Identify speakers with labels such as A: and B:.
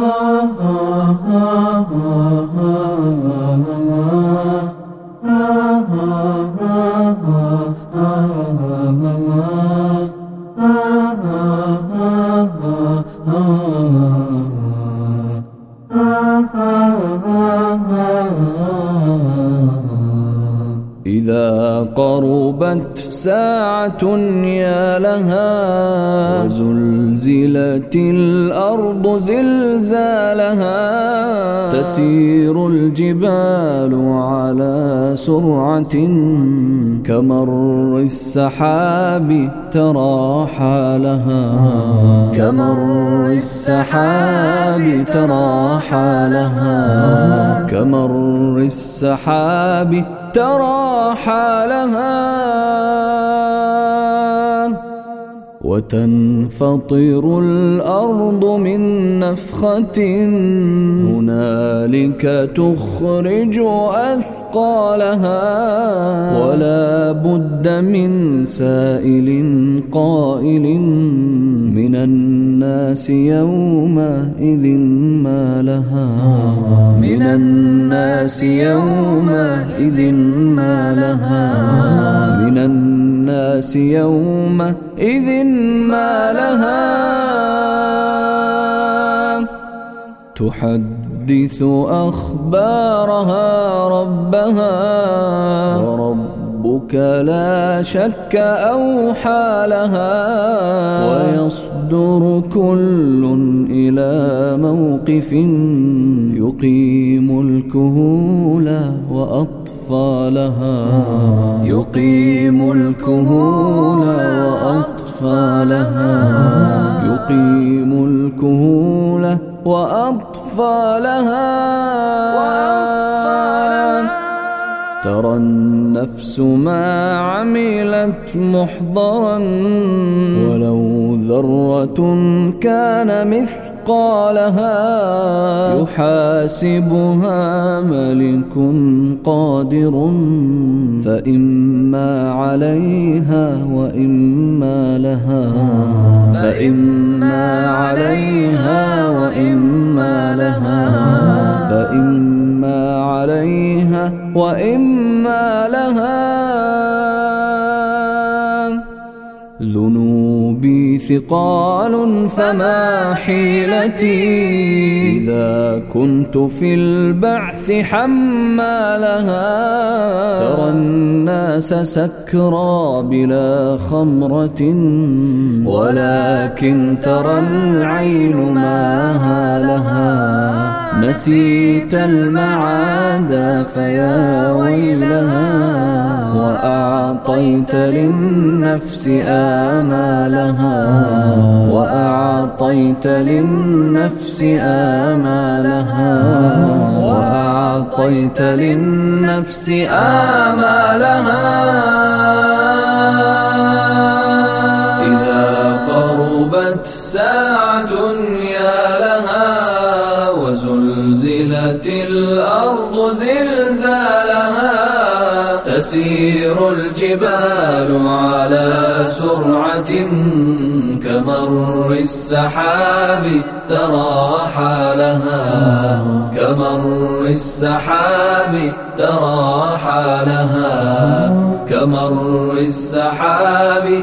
A: Ah, ah, ah. إذا قربت ساعة يا لها وزلزلت الأرض زلزالها تسير الجبال على سرعة كمر السحاب ترى حالها كمر السحاب ترى حالها كمر السحاب ترى حالها وتنفطر الأرض من نفخة هنالك تخرج أثقالها ولا بد من سائل قائل من الناس يومئذ ما لها. من الناس يومئذ ما لها. من الناس يومئذ ما لها. تحدث أخبارها ربها وربك لا شك أوحى لها ويصدر كل إلى موقف يقيم الكهول وأطفالها يقيم الكهول وأطفالها يقيم الكهول وأطفالها ترى النفس ما عملت محضرا. ولو ذرة كان مثقالها يحاسبها ملك قادر فإما عليها وإما لها فإما عليها وإما لها فإما عليها وإما لها ثقال فما حيلتي؟ إذا كنت في البعث حمالها ترى الناس سكرى بلا خمرة ولكن ترى العين ما لها نسيت المعاد فيا ويلها. وأعطيت للنفس آمالها وأعطيت للنفس آمالها وأعطيت للنفس آمالها إذا قربت ساعة يا لها وزلزلت الأرض زلزالها تسير الجبال على سرعة كمر السحاب ترى حالها كمر السحاب ترى حالها كمر السحاب